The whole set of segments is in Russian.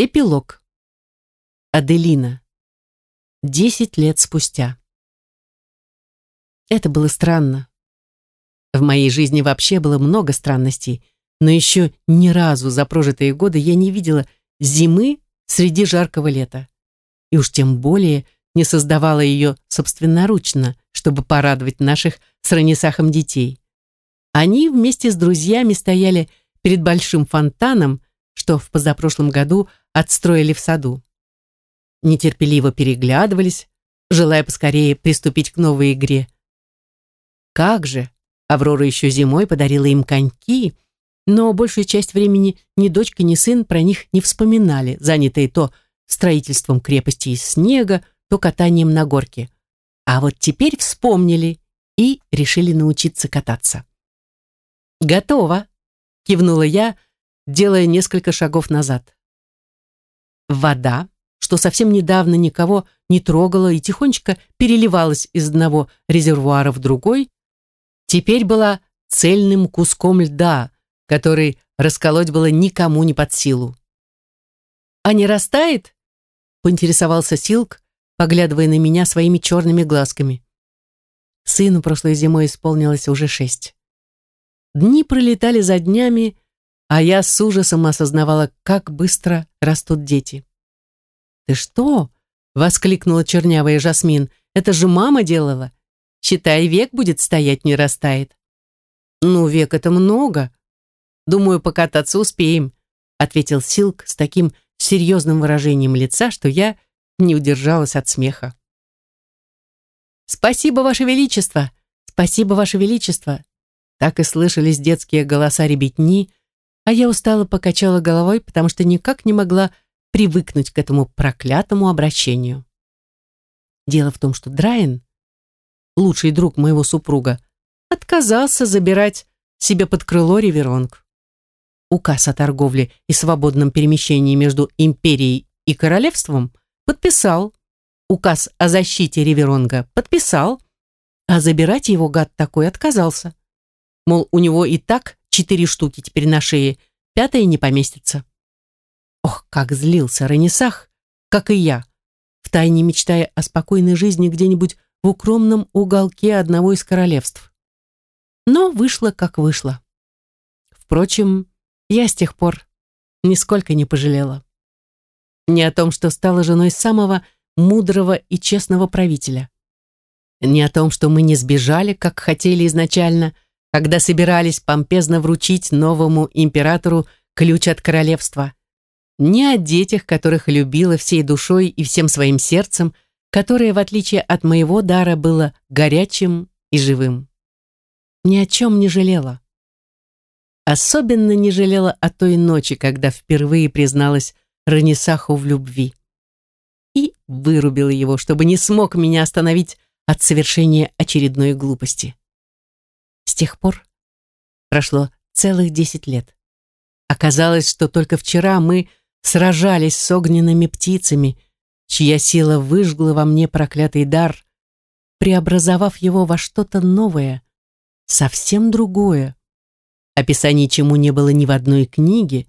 Эпилог. Аделина. Десять лет спустя. Это было странно. В моей жизни вообще было много странностей, но еще ни разу за прожитые годы я не видела зимы среди жаркого лета. И уж тем более не создавала ее собственноручно, чтобы порадовать наших с Ранисахом детей. Они вместе с друзьями стояли перед большим фонтаном, что в позапрошлом году отстроили в саду. Нетерпеливо переглядывались, желая поскорее приступить к новой игре. Как же! Аврора еще зимой подарила им коньки, но большую часть времени ни дочка, ни сын про них не вспоминали, занятые то строительством крепости из снега, то катанием на горке. А вот теперь вспомнили и решили научиться кататься. «Готово!» — кивнула я, делая несколько шагов назад. Вода, что совсем недавно никого не трогала и тихонечко переливалась из одного резервуара в другой, теперь была цельным куском льда, который расколоть было никому не под силу. «А не растает?» — поинтересовался Силк, поглядывая на меня своими черными глазками. Сыну прошлой зимой исполнилось уже шесть. Дни пролетали за днями, а я с ужасом осознавала, как быстро растут дети. «Ты что?» — воскликнула чернявая Жасмин. «Это же мама делала. Считай, век будет стоять, не растает». «Ну, век это много. Думаю, покататься успеем», — ответил Силк с таким серьезным выражением лица, что я не удержалась от смеха. «Спасибо, Ваше Величество! Спасибо, Ваше Величество!» Так и слышались детские голоса ребятни, а я устало покачала головой, потому что никак не могла привыкнуть к этому проклятому обращению. Дело в том, что Драйен, лучший друг моего супруга, отказался забирать себе под крыло Риверонг. Указ о торговле и свободном перемещении между империей и королевством подписал. Указ о защите Риверонга подписал, а забирать его гад такой отказался. Мол, у него и так четыре штуки теперь на шее, пятая не поместится. Ох, как злился Ренесах, как и я, втайне мечтая о спокойной жизни где-нибудь в укромном уголке одного из королевств. Но вышло, как вышло. Впрочем, я с тех пор нисколько не пожалела. Не о том, что стала женой самого мудрого и честного правителя. Не о том, что мы не сбежали, как хотели изначально, когда собирались помпезно вручить новому императору ключ от королевства. Не о детях, которых любила всей душой и всем своим сердцем, которое, в отличие от моего дара, было горячим и живым. Ни о чем не жалела. Особенно не жалела о той ночи, когда впервые призналась Ранисаху в любви. И вырубила его, чтобы не смог меня остановить от совершения очередной глупости. С тех пор прошло целых десять лет. Оказалось, что только вчера мы сражались с огненными птицами, чья сила выжгла во мне проклятый дар, преобразовав его во что-то новое, совсем другое, описаний чему не было ни в одной книге,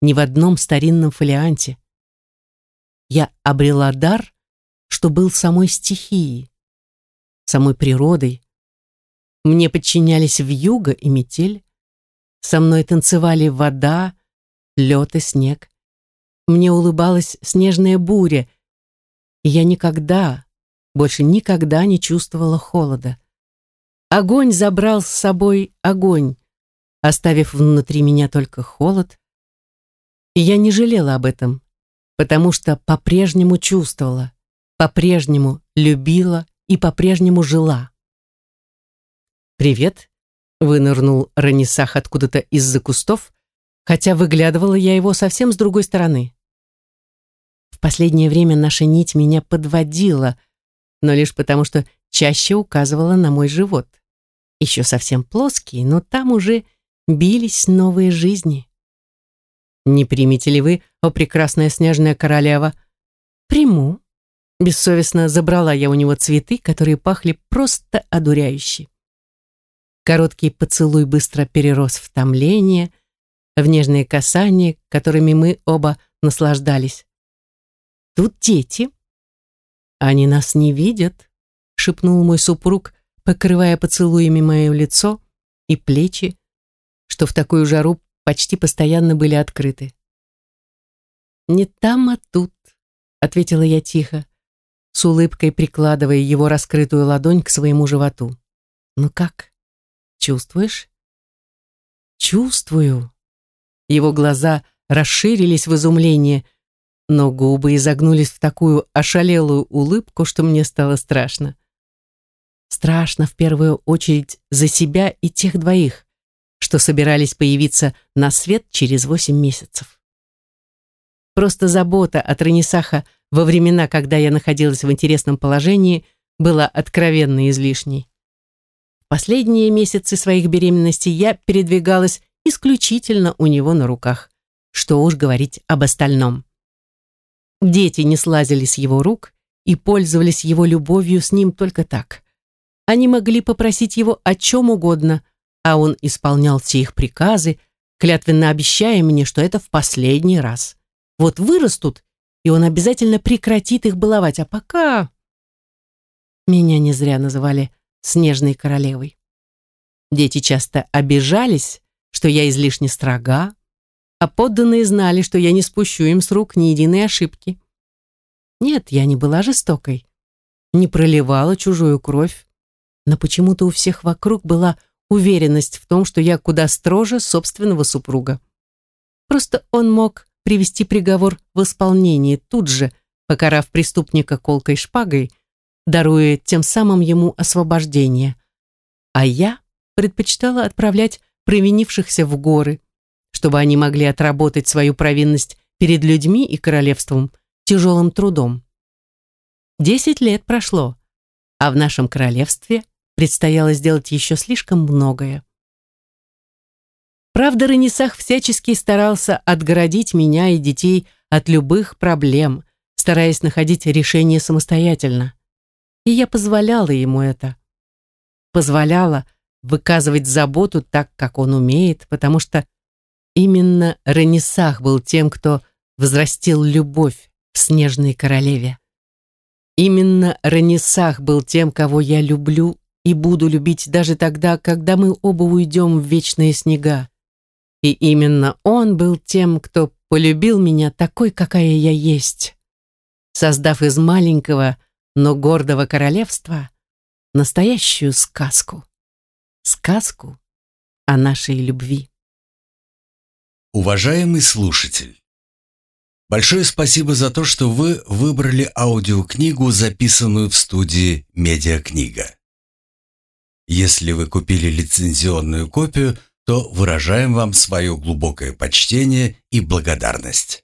ни в одном старинном фолианте. Я обрела дар, что был самой стихией, самой природой, мне подчинялись вьюга и метель. Со мной танцевали вода, лед и снег. Мне улыбалась снежная буря, и я никогда, больше никогда не чувствовала холода. Огонь забрал с собой огонь, оставив внутри меня только холод. И я не жалела об этом, потому что по-прежнему чувствовала, по-прежнему любила и по-прежнему жила. «Привет», — вынырнул Ранисах откуда-то из-за кустов, хотя выглядывала я его совсем с другой стороны. В последнее время наша нить меня подводила, но лишь потому, что чаще указывала на мой живот. Еще совсем плоский, но там уже бились новые жизни. «Не примете ли вы, о прекрасная снежная королева?» «Приму». Бессовестно забрала я у него цветы, которые пахли просто одуряюще. Короткий поцелуй быстро перерос в томление, в нежные касания, которыми мы оба наслаждались. Тут дети. Они нас не видят, шепнул мой супруг, покрывая поцелуями мое лицо и плечи, что в такую жару почти постоянно были открыты. «Не там, а тут», — ответила я тихо, с улыбкой прикладывая его раскрытую ладонь к своему животу. «Ну как? Чувствуешь?» «Чувствую». Его глаза расширились в изумлении, но губы изогнулись в такую ошалелую улыбку, что мне стало страшно. Страшно в первую очередь за себя и тех двоих, что собирались появиться на свет через восемь месяцев. Просто забота от Ранисаха во времена, когда я находилась в интересном положении, была откровенно излишней. Последние месяцы своих беременностей я передвигалась исключительно у него на руках. Что уж говорить об остальном. Дети не слазили с его рук и пользовались его любовью с ним только так. Они могли попросить его о чем угодно, а он исполнял все их приказы, клятвенно обещая мне, что это в последний раз. Вот вырастут, и он обязательно прекратит их баловать, а пока... Меня не зря называли «снежной королевой». Дети часто обижались, что я излишне строга, а подданные знали, что я не спущу им с рук ни единой ошибки. Нет, я не была жестокой, не проливала чужую кровь, но почему-то у всех вокруг была уверенность в том, что я куда строже собственного супруга. Просто он мог привести приговор в исполнение тут же, покарав преступника колкой шпагой, даруя тем самым ему освобождение. А я предпочитала отправлять провинившихся в горы, чтобы они могли отработать свою провинность перед людьми и королевством тяжелым трудом. Десять лет прошло, а в нашем королевстве предстояло сделать еще слишком многое. Правда, Ренесах всячески старался отгородить меня и детей от любых проблем, стараясь находить решение самостоятельно. И я позволяла ему это. Позволяла выказывать заботу так, как он умеет, потому что именно Ренесах был тем, кто взрастил любовь в Снежной Королеве. Именно Ренесах был тем, кого я люблю и буду любить даже тогда, когда мы оба уйдем в вечные снега. И именно он был тем, кто полюбил меня такой, какая я есть, создав из маленького, но гордого королевства настоящую сказку. Сказку о нашей любви. Уважаемый слушатель, большое спасибо за то, что вы выбрали аудиокнигу, записанную в студии «Медиакнига». Если вы купили лицензионную копию, то выражаем вам свое глубокое почтение и благодарность.